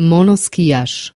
monoskijaš